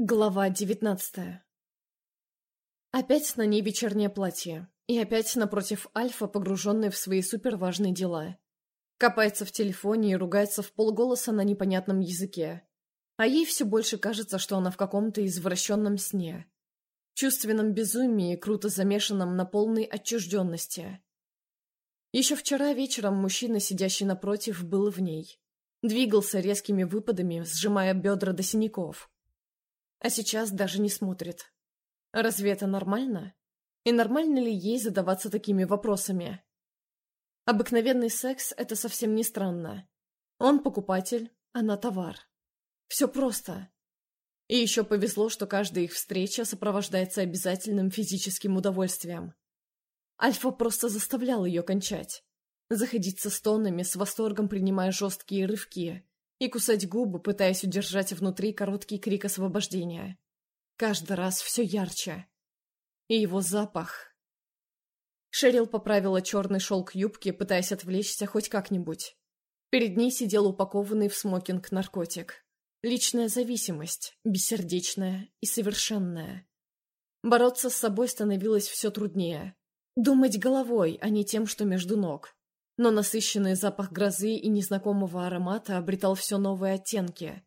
Глава девятнадцатая Опять на ней вечернее платье, и опять напротив Альфа, погруженный в свои суперважные дела. Копается в телефоне и ругается в полголоса на непонятном языке. А ей все больше кажется, что она в каком-то извращенном сне. Чувственном безумии, круто замешанном на полной отчужденности. Еще вчера вечером мужчина, сидящий напротив, был в ней. Двигался резкими выпадами, сжимая бедра до синяков а сейчас даже не смотрит. Разве это нормально? И нормально ли ей задаваться такими вопросами? Обыкновенный секс — это совсем не странно. Он покупатель, она товар. Все просто. И еще повезло, что каждая их встреча сопровождается обязательным физическим удовольствием. Альфа просто заставлял ее кончать. Заходить со стонами, с восторгом принимая жесткие рывки, и кусать губы, пытаясь удержать внутри короткий крик освобождения. Каждый раз все ярче. И его запах. Шерил поправила черный шелк юбки, пытаясь отвлечься хоть как-нибудь. Перед ней сидел упакованный в смокинг наркотик. Личная зависимость, бессердечная и совершенная. Бороться с собой становилось все труднее. Думать головой, а не тем, что между ног но насыщенный запах грозы и незнакомого аромата обретал все новые оттенки.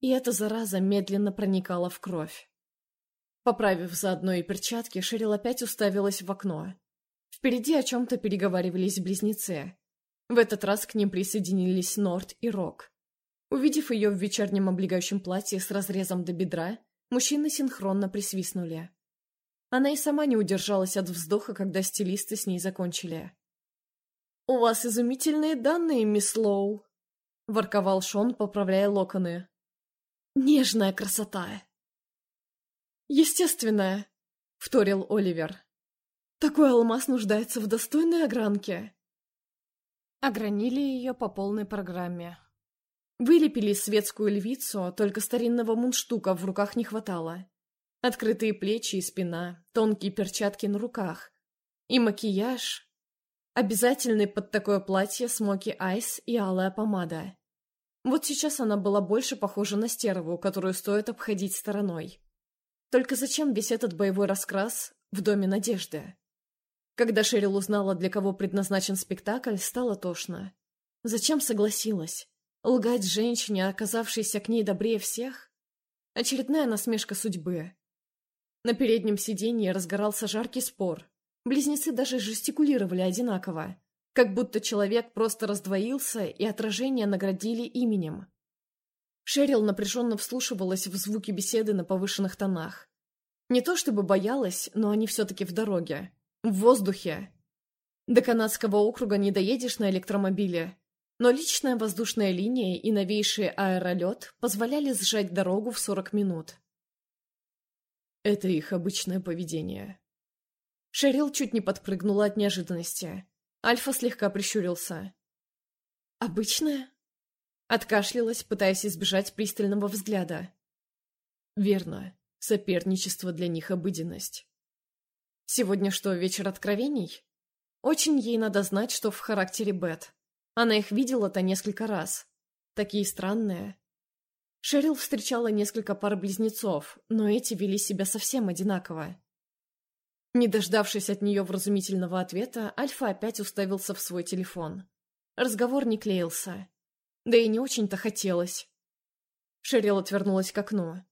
И эта зараза медленно проникала в кровь. Поправив заодно и перчатки, Шерил опять уставилась в окно. Впереди о чем-то переговаривались близнецы. В этот раз к ним присоединились Норт и Рок. Увидев ее в вечернем облегающем платье с разрезом до бедра, мужчины синхронно присвистнули. Она и сама не удержалась от вздоха, когда стилисты с ней закончили. «У вас изумительные данные, мисс Лоу», — ворковал Шон, поправляя локоны. «Нежная красота!» «Естественная», — вторил Оливер. «Такой алмаз нуждается в достойной огранке». Огранили ее по полной программе. Вылепили светскую львицу, только старинного мундштука в руках не хватало. Открытые плечи и спина, тонкие перчатки на руках. И макияж, Обязательный под такое платье смоки айс и алая помада. Вот сейчас она была больше похожа на стерву, которую стоит обходить стороной. Только зачем весь этот боевой раскрас в Доме Надежды? Когда Шерил узнала, для кого предназначен спектакль, стало тошно. Зачем согласилась? Лгать женщине, оказавшейся к ней добрее всех? Очередная насмешка судьбы. На переднем сиденье разгорался жаркий спор, Близнецы даже жестикулировали одинаково, как будто человек просто раздвоился и отражение наградили именем. Шерил напряженно вслушивалась в звуки беседы на повышенных тонах. Не то чтобы боялась, но они все-таки в дороге. В воздухе. До канадского округа не доедешь на электромобиле, но личная воздушная линия и новейший аэролет позволяли сжать дорогу в 40 минут. Это их обычное поведение. Шерил чуть не подпрыгнула от неожиданности. Альфа слегка прищурился. «Обычная?» Откашлялась, пытаясь избежать пристального взгляда. «Верно. Соперничество для них обыденность». «Сегодня что, вечер откровений?» Очень ей надо знать, что в характере Бет. Она их видела-то несколько раз. Такие странные. Шерил встречала несколько пар близнецов, но эти вели себя совсем одинаково. Не дождавшись от нее вразумительного ответа, Альфа опять уставился в свой телефон. Разговор не клеился. Да и не очень-то хотелось. Шерил отвернулась к окну.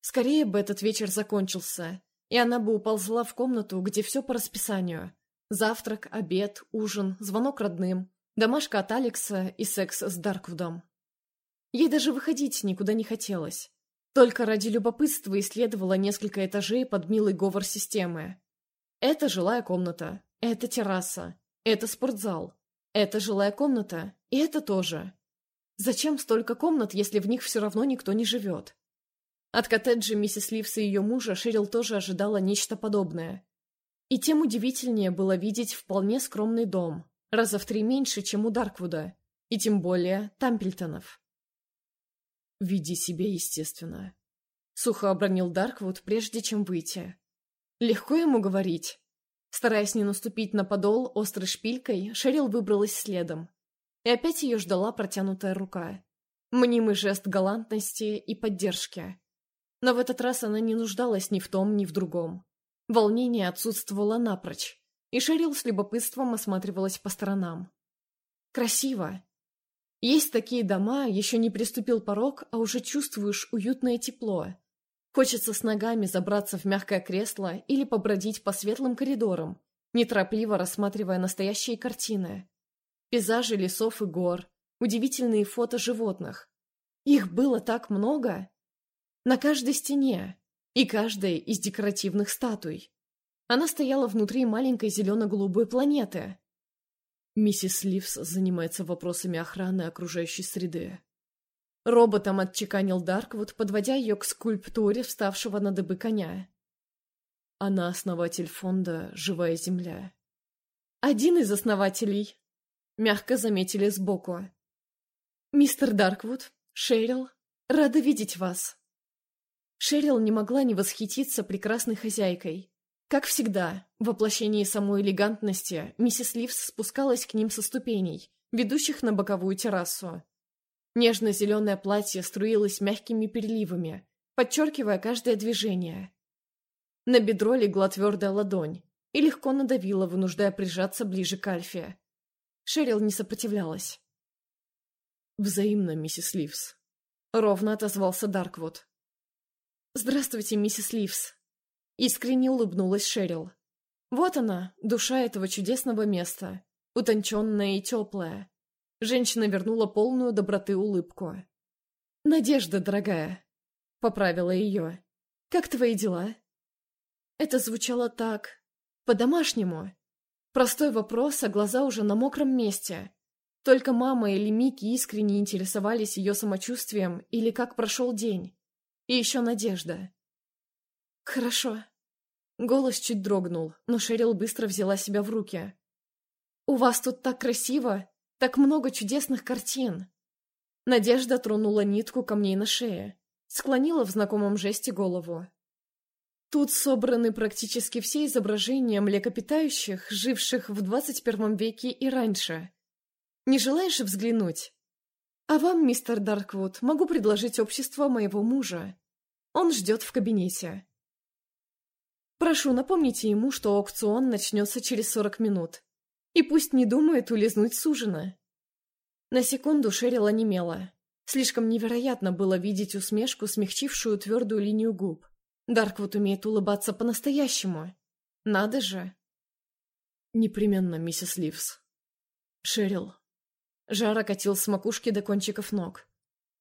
Скорее бы этот вечер закончился, и она бы уползла в комнату, где все по расписанию. Завтрак, обед, ужин, звонок родным, домашка от Алекса и секс с Дарквудом. Ей даже выходить никуда не хотелось. Только ради любопытства исследовала несколько этажей под милый говор системы. Это жилая комната, это терраса, это спортзал, это жилая комната, и это тоже. Зачем столько комнат, если в них все равно никто не живет? От коттеджа миссис Ливс и ее мужа Шерил тоже ожидала нечто подобное. И тем удивительнее было видеть вполне скромный дом, раза в три меньше, чем у Дарквуда, и тем более Тампельтонов. «Веди себя естественно», — сухо обронил Дарквуд, прежде чем выйти. Легко ему говорить. Стараясь не наступить на подол острой шпилькой, Шерил выбралась следом. И опять ее ждала протянутая рука. Мнимый жест галантности и поддержки. Но в этот раз она не нуждалась ни в том, ни в другом. Волнение отсутствовало напрочь, и Шерил с любопытством осматривалась по сторонам. Красиво. Есть такие дома, еще не приступил порог, а уже чувствуешь уютное тепло. Хочется с ногами забраться в мягкое кресло или побродить по светлым коридорам, неторопливо рассматривая настоящие картины. Пейзажи лесов и гор, удивительные фото животных. Их было так много. На каждой стене и каждой из декоративных статуй. Она стояла внутри маленькой зелено-голубой планеты. Миссис Ливс занимается вопросами охраны окружающей среды. Роботом отчеканил Дарквуд, подводя ее к скульптуре, вставшего на дыбы коня. Она основатель фонда «Живая земля». Один из основателей. Мягко заметили сбоку. «Мистер Дарквуд, Шерил, рада видеть вас». Шерил не могла не восхититься прекрасной хозяйкой. Как всегда, в воплощении самой элегантности, миссис Ливс спускалась к ним со ступеней, ведущих на боковую террасу. Нежно-зеленое платье струилось мягкими переливами, подчеркивая каждое движение. На бедро легла твердая ладонь и легко надавила, вынуждая прижаться ближе к Альфе. Шерил не сопротивлялась. «Взаимно, миссис Ливс», — ровно отозвался Дарквуд. «Здравствуйте, миссис Ливс», — искренне улыбнулась Шерил. «Вот она, душа этого чудесного места, утонченная и теплая». Женщина вернула полную доброты улыбку. «Надежда, дорогая», — поправила ее. «Как твои дела?» Это звучало так... по-домашнему. Простой вопрос, а глаза уже на мокром месте. Только мама или Мики искренне интересовались ее самочувствием или как прошел день. И еще надежда. «Хорошо». Голос чуть дрогнул, но Шерил быстро взяла себя в руки. «У вас тут так красиво, так много чудесных картин». Надежда тронула нитку камней на шее, склонила в знакомом жесте голову. Тут собраны практически все изображения млекопитающих, живших в 21 веке и раньше. Не желаешь взглянуть? А вам, мистер Дарквуд, могу предложить общество моего мужа. Он ждет в кабинете. Прошу, напомните ему, что аукцион начнется через 40 минут. И пусть не думает улизнуть с ужина. На секунду Шерил онемела. Слишком невероятно было видеть усмешку, смягчившую твердую линию губ. Дарквуд умеет улыбаться по-настоящему. Надо же. Непременно, миссис Ливс. Шерил. Жар окатил с макушки до кончиков ног.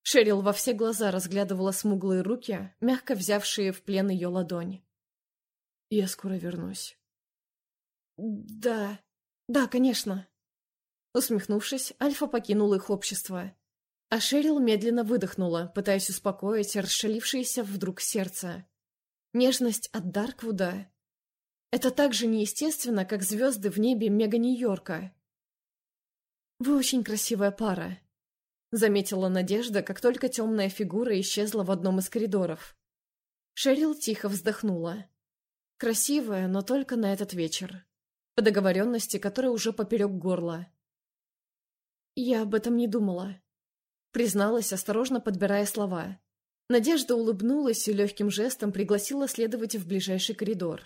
Шерил во все глаза разглядывала смуглые руки, мягко взявшие в плен ее ладонь. «Я скоро вернусь». «Да, да, конечно». Усмехнувшись, Альфа покинул их общество. А Шерил медленно выдохнула, пытаясь успокоить расшалившееся вдруг сердце. Нежность от Дарквуда — это так же неестественно, как звезды в небе мега-Нью-Йорка. «Вы очень красивая пара», — заметила Надежда, как только темная фигура исчезла в одном из коридоров. Шерил тихо вздохнула. Красивая, но только на этот вечер. По договоренности, которая уже поперек горла. «Я об этом не думала», — призналась, осторожно подбирая слова. Надежда улыбнулась и легким жестом пригласила следовать в ближайший коридор.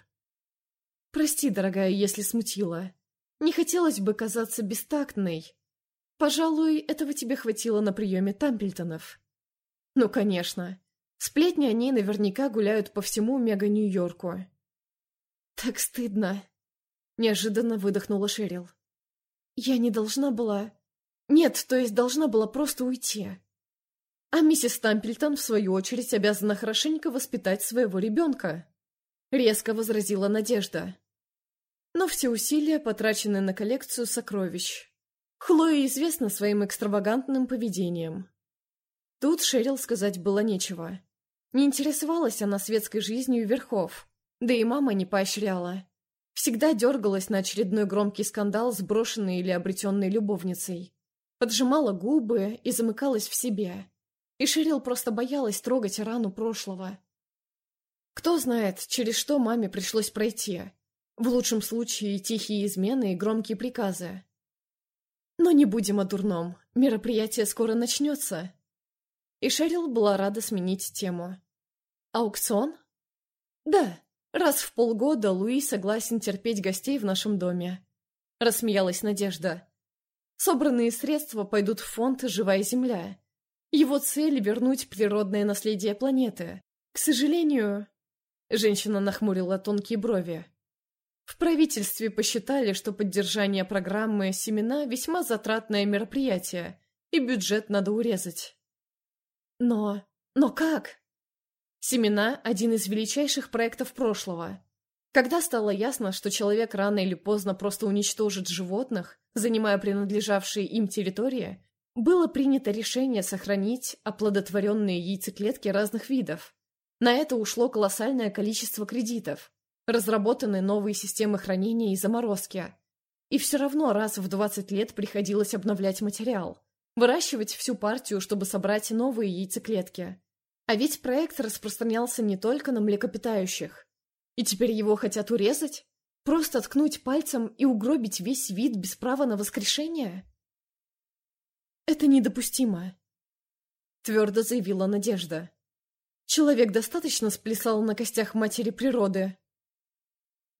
«Прости, дорогая, если смутила. Не хотелось бы казаться бестактной. Пожалуй, этого тебе хватило на приеме Тампельтонов». «Ну, конечно. Сплетни о ней наверняка гуляют по всему мега-Нью-Йорку». «Так стыдно», — неожиданно выдохнула Шерил. «Я не должна была...» «Нет, то есть должна была просто уйти». А миссис Тампельтон, в свою очередь, обязана хорошенько воспитать своего ребенка. Резко возразила Надежда. Но все усилия потрачены на коллекцию сокровищ. Хлое известна своим экстравагантным поведением. Тут Шерил сказать было нечего. Не интересовалась она светской жизнью верхов, да и мама не поощряла. Всегда дергалась на очередной громкий скандал с брошенной или обретенной любовницей. Поджимала губы и замыкалась в себе и Шерил просто боялась трогать рану прошлого. Кто знает, через что маме пришлось пройти. В лучшем случае тихие измены и громкие приказы. Но не будем о дурном, мероприятие скоро начнется. И Шерил была рада сменить тему. Аукцион? Да, раз в полгода Луи согласен терпеть гостей в нашем доме. Рассмеялась Надежда. Собранные средства пойдут в фонд «Живая земля». Его цель — вернуть природное наследие планеты. К сожалению... Женщина нахмурила тонкие брови. В правительстве посчитали, что поддержание программы «Семена» весьма затратное мероприятие, и бюджет надо урезать. Но... но как? «Семена» — один из величайших проектов прошлого. Когда стало ясно, что человек рано или поздно просто уничтожит животных, занимая принадлежавшие им территории, было принято решение сохранить оплодотворенные яйцеклетки разных видов. На это ушло колоссальное количество кредитов, разработаны новые системы хранения и заморозки. И все равно раз в 20 лет приходилось обновлять материал, выращивать всю партию, чтобы собрать новые яйцеклетки. А ведь проект распространялся не только на млекопитающих. И теперь его хотят урезать? Просто ткнуть пальцем и угробить весь вид без права на воскрешение? Это недопустимо, твердо заявила Надежда. Человек достаточно сплясал на костях матери природы,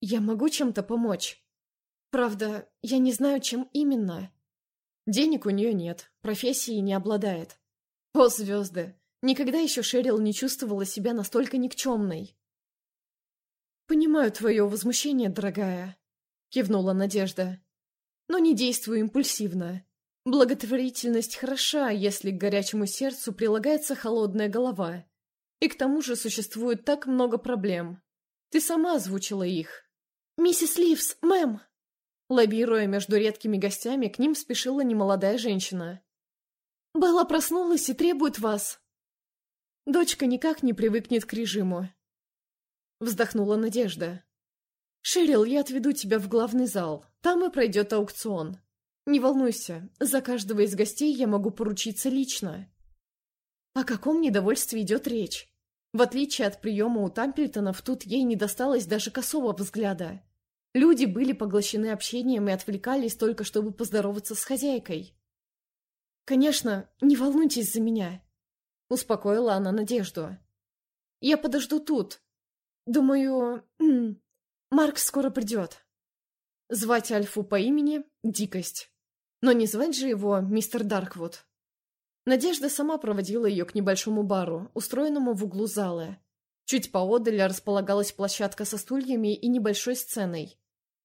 я могу чем-то помочь. Правда, я не знаю, чем именно. Денег у нее нет, профессии не обладает. О, звезды! Никогда еще Шерил не чувствовала себя настолько никчемной. «Понимаю твое возмущение, дорогая», — кивнула Надежда. «Но не действуй импульсивно. Благотворительность хороша, если к горячему сердцу прилагается холодная голова. И к тому же существует так много проблем. Ты сама озвучила их. «Миссис Ливс, мэм!» Лоббируя между редкими гостями, к ним спешила немолодая женщина. «Белла проснулась и требует вас!» Дочка никак не привыкнет к режиму. Вздохнула Надежда. «Шерил, я отведу тебя в главный зал. Там и пройдет аукцион. Не волнуйся, за каждого из гостей я могу поручиться лично». О каком недовольстве идет речь? В отличие от приема у Тампельтонов, тут ей не досталось даже косого взгляда. Люди были поглощены общением и отвлекались только, чтобы поздороваться с хозяйкой. «Конечно, не волнуйтесь за меня», — успокоила она Надежду. «Я подожду тут. Думаю, Марк скоро придет». Звать Альфу по имени — дикость. Но не звать же его мистер Дарквуд. Надежда сама проводила ее к небольшому бару, устроенному в углу зала. Чуть поодаль располагалась площадка со стульями и небольшой сценой.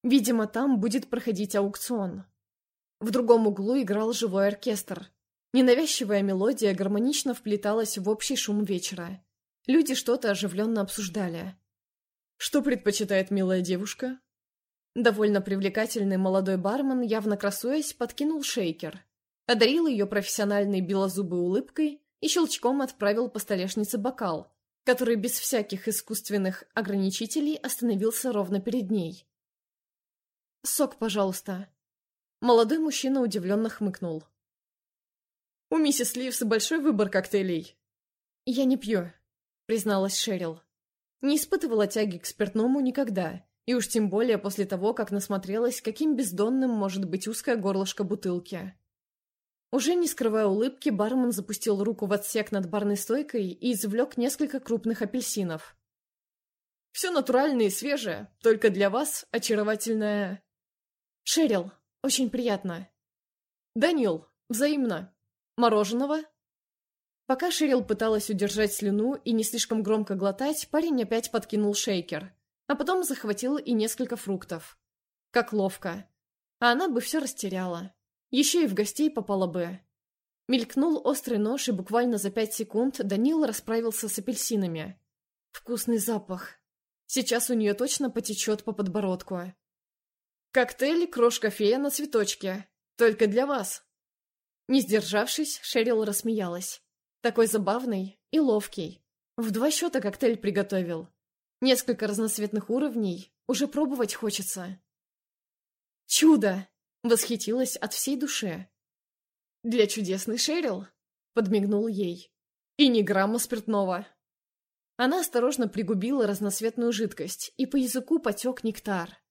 Видимо, там будет проходить аукцион. В другом углу играл живой оркестр. Ненавязчивая мелодия гармонично вплеталась в общий шум вечера. Люди что-то оживленно обсуждали. «Что предпочитает милая девушка?» Довольно привлекательный молодой бармен, явно красуясь, подкинул шейкер одарил ее профессиональной белозубой улыбкой и щелчком отправил по столешнице бокал, который без всяких искусственных ограничителей остановился ровно перед ней. «Сок, пожалуйста». Молодой мужчина удивленно хмыкнул. «У миссис Ливс большой выбор коктейлей». «Я не пью», — призналась Шерил. Не испытывала тяги к спиртному никогда, и уж тем более после того, как насмотрелась, каким бездонным может быть узкое горлышко бутылки. Уже не скрывая улыбки, бармен запустил руку в отсек над барной стойкой и извлек несколько крупных апельсинов. «Все натуральное и свежее, только для вас очаровательная...» «Шерил, очень приятно». «Данил, взаимно. Мороженого?» Пока Шерил пыталась удержать слюну и не слишком громко глотать, парень опять подкинул шейкер, а потом захватил и несколько фруктов. Как ловко. А она бы все растеряла. Еще и в гостей попала бы. Мелькнул острый нож, и буквально за пять секунд Данил расправился с апельсинами. Вкусный запах. Сейчас у нее точно потечет по подбородку. «Коктейль крошка фея на цветочке. Только для вас». Не сдержавшись, Шерил рассмеялась. Такой забавный и ловкий. В два счета коктейль приготовил. Несколько разноцветных уровней. Уже пробовать хочется. «Чудо!» Восхитилась от всей души. «Для чудесной Шерил?» — подмигнул ей. «И ни грамма спиртного». Она осторожно пригубила разноцветную жидкость, и по языку потек нектар.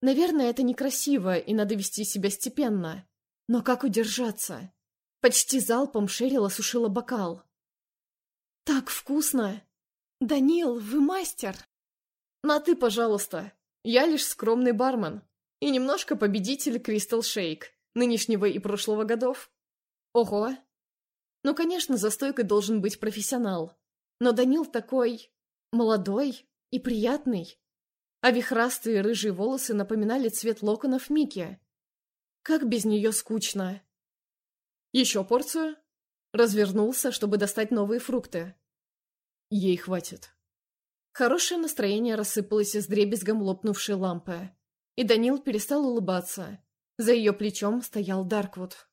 Наверное, это некрасиво, и надо вести себя степенно. Но как удержаться? Почти залпом Шерил осушила бокал. «Так вкусно!» Данил, вы мастер. На ты, пожалуйста. Я лишь скромный бармен. И немножко победитель Кристал Шейк, нынешнего и прошлого годов. Ого. Ну, конечно, за стойкой должен быть профессионал. Но Данил такой... молодой и приятный. А вихрастые рыжие волосы напоминали цвет локонов Мики. Как без нее скучно. Еще порцию? Развернулся, чтобы достать новые фрукты. Ей хватит. Хорошее настроение рассыпалось из дребезгом лопнувшей лампы. И Данил перестал улыбаться. За ее плечом стоял Дарквуд.